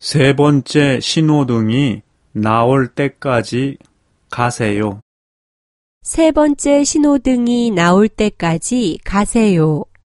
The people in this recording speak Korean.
세 번째 신호등이 나올 때까지 가세요. 세 번째 신호등이 나올 때까지 가세요.